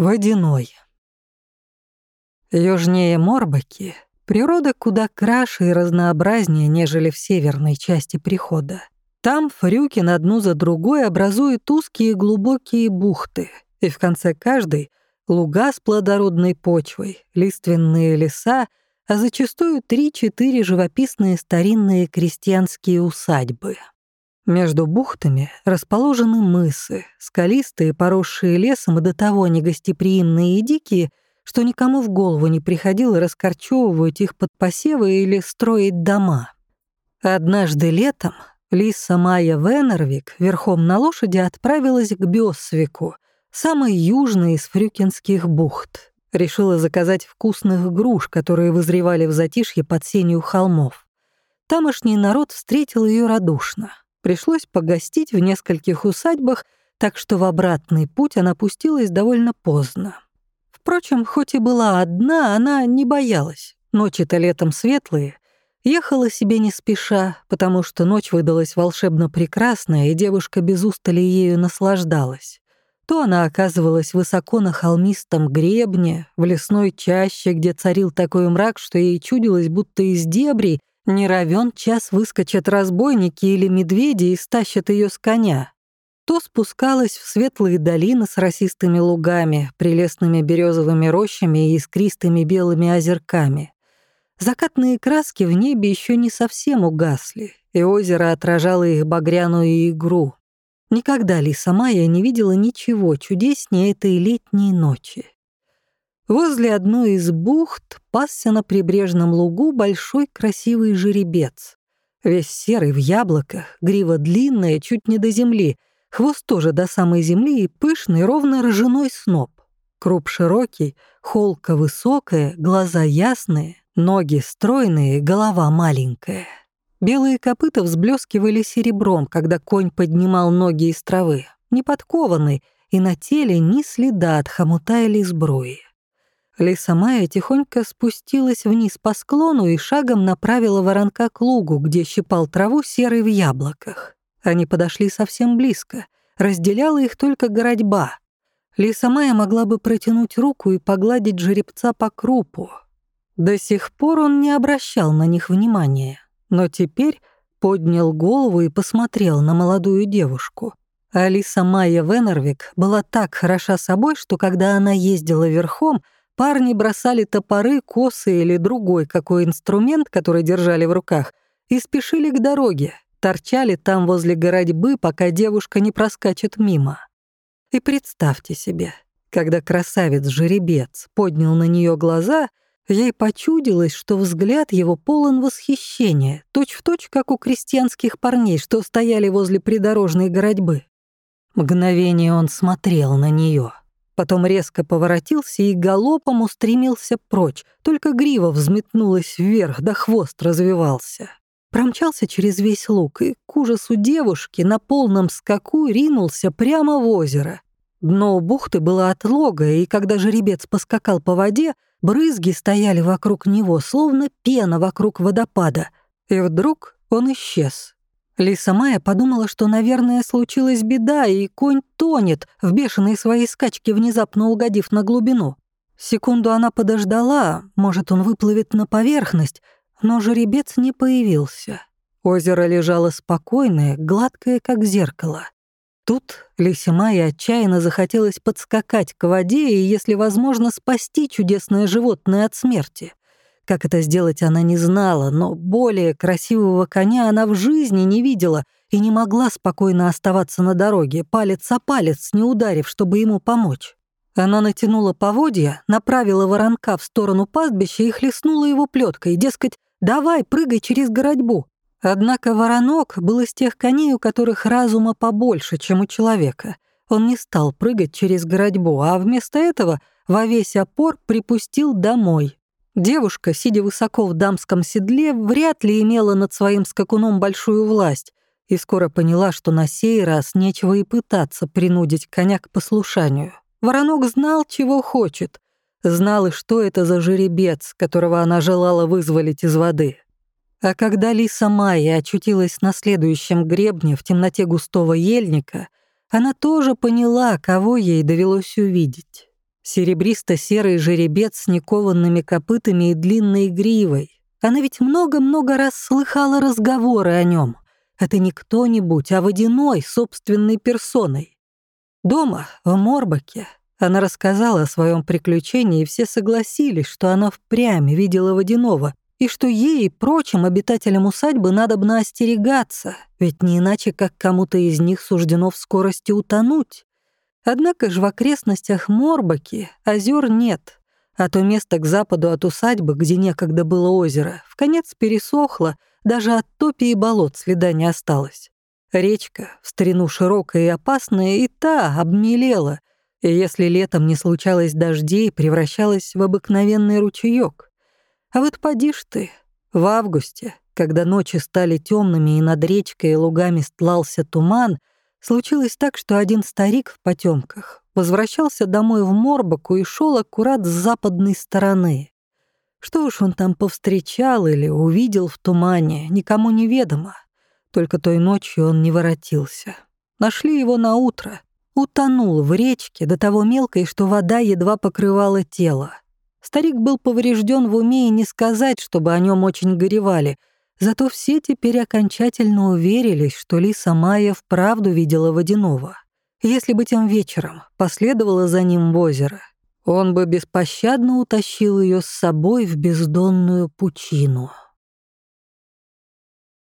Водяной. Южнее Морбаки природа куда краше и разнообразнее, нежели в северной части прихода. Там фрюки на одну за другой образуют узкие глубокие бухты, и в конце каждой — луга с плодородной почвой, лиственные леса, а зачастую три-четыре живописные старинные крестьянские усадьбы. Между бухтами расположены мысы, скалистые, поросшие лесом и до того негостеприимные и дикие, что никому в голову не приходило раскорчевывать их под посевы или строить дома. Однажды летом Лиса Майя Венервик верхом на лошади отправилась к Бёсвику, самой южной из фрюкинских бухт. Решила заказать вкусных груш, которые вызревали в затишье под сенью холмов. Тамошний народ встретил ее радушно. Пришлось погостить в нескольких усадьбах, так что в обратный путь она пустилась довольно поздно. Впрочем, хоть и была одна, она не боялась. Ночи-то летом светлые. Ехала себе не спеша, потому что ночь выдалась волшебно прекрасная, и девушка без устали ею наслаждалась. То она оказывалась высоко на холмистом гребне, в лесной чаще, где царил такой мрак, что ей чудилось, будто из дебрей не равен час выскочат разбойники или медведи и стащат ее с коня. То спускалась в светлые долины с росистыми лугами, прелестными березовыми рощами и искристыми белыми озерками. Закатные краски в небе еще не совсем угасли, и озеро отражало их багряную игру. Никогда Лиса Майя не видела ничего чудеснее этой летней ночи. Возле одной из бухт пасся на прибрежном лугу большой красивый жеребец. Весь серый в яблоках, грива длинная, чуть не до земли, хвост тоже до самой земли и пышный, ровно ржаной сноп. Круп широкий, холка высокая, глаза ясные, ноги стройные, голова маленькая. Белые копыта взблескивали серебром, когда конь поднимал ноги из травы, не подкованный, и на теле ни следа от хомута или сбруи. Лиса Майя тихонько спустилась вниз по склону и шагом направила воронка к лугу, где щипал траву серый в яблоках. Они подошли совсем близко. Разделяла их только городьба. Лиса Майя могла бы протянуть руку и погладить жеребца по крупу. До сих пор он не обращал на них внимания, но теперь поднял голову и посмотрел на молодую девушку. Алиса Майя Венервик была так хороша собой, что когда она ездила верхом — Парни бросали топоры, косы или другой какой инструмент, который держали в руках, и спешили к дороге, торчали там возле городьбы, пока девушка не проскачет мимо. И представьте себе, когда красавец-жеребец поднял на нее глаза, ей почудилось, что взгляд его полон восхищения, точь-в-точь, точь, как у крестьянских парней, что стояли возле придорожной городьбы. Мгновение он смотрел на нее — потом резко поворотился и галопом устремился прочь, только грива взметнулась вверх, да хвост развивался. Промчался через весь луг и, к ужасу девушки, на полном скаку ринулся прямо в озеро. Дно бухты было отлогое, и когда жеребец поскакал по воде, брызги стояли вокруг него, словно пена вокруг водопада. И вдруг он исчез. Лиса Майя подумала, что, наверное, случилась беда, и конь тонет, в бешеной своей скачке внезапно угодив на глубину. Секунду она подождала, может, он выплывет на поверхность, но жеребец не появился. Озеро лежало спокойное, гладкое, как зеркало. Тут Лисе Майе отчаянно захотелось подскакать к воде и, если возможно, спасти чудесное животное от смерти. Как это сделать, она не знала, но более красивого коня она в жизни не видела и не могла спокойно оставаться на дороге, палец о палец, не ударив, чтобы ему помочь. Она натянула поводья, направила воронка в сторону пастбища и хлестнула его плеткой, дескать, «давай, прыгай через городьбу». Однако воронок был из тех коней, у которых разума побольше, чем у человека. Он не стал прыгать через городьбу, а вместо этого во весь опор припустил домой, Девушка, сидя высоко в дамском седле, вряд ли имела над своим скакуном большую власть и скоро поняла, что на сей раз нечего и пытаться принудить коня к послушанию. Воронок знал, чего хочет, знал и что это за жеребец, которого она желала вызволить из воды. А когда Лиса Майя очутилась на следующем гребне в темноте густого ельника, она тоже поняла, кого ей довелось увидеть. Серебристо-серый жеребец с никованными копытами и длинной гривой. Она ведь много-много раз слыхала разговоры о нем. Это не кто-нибудь, а водяной, собственной персоной. Дома, в Морбаке, она рассказала о своем приключении, и все согласились, что она впрямь видела водяного, и что ей и прочим обитателям усадьбы надо бы остерегаться, ведь не иначе, как кому-то из них суждено в скорости утонуть. Однако же в окрестностях Морбаки озер нет, а то место к западу от усадьбы, где некогда было озеро, в конец пересохло, даже от топи и болот следа не осталось. Речка, в старину широкая и опасная, и та обмелела, и если летом не случалось дождей, превращалась в обыкновенный ручеёк. А вот поди ж ты, в августе, когда ночи стали темными и над речкой и лугами стлался туман, случилось так, что один старик в потемках возвращался домой в Морбаку и шел аккурат с западной стороны. Что уж он там повстречал или увидел в тумане, никому не ведомо. Только той ночью он не воротился. Нашли его на утро. Утонул в речке до того мелкой, что вода едва покрывала тело. Старик был поврежден в уме и не сказать, чтобы о нем очень горевали. Зато все теперь окончательно уверились, что Лиса Майя вправду видела водяного. Если бы тем вечером последовала за ним в озеро, он бы беспощадно утащил ее с собой в бездонную пучину.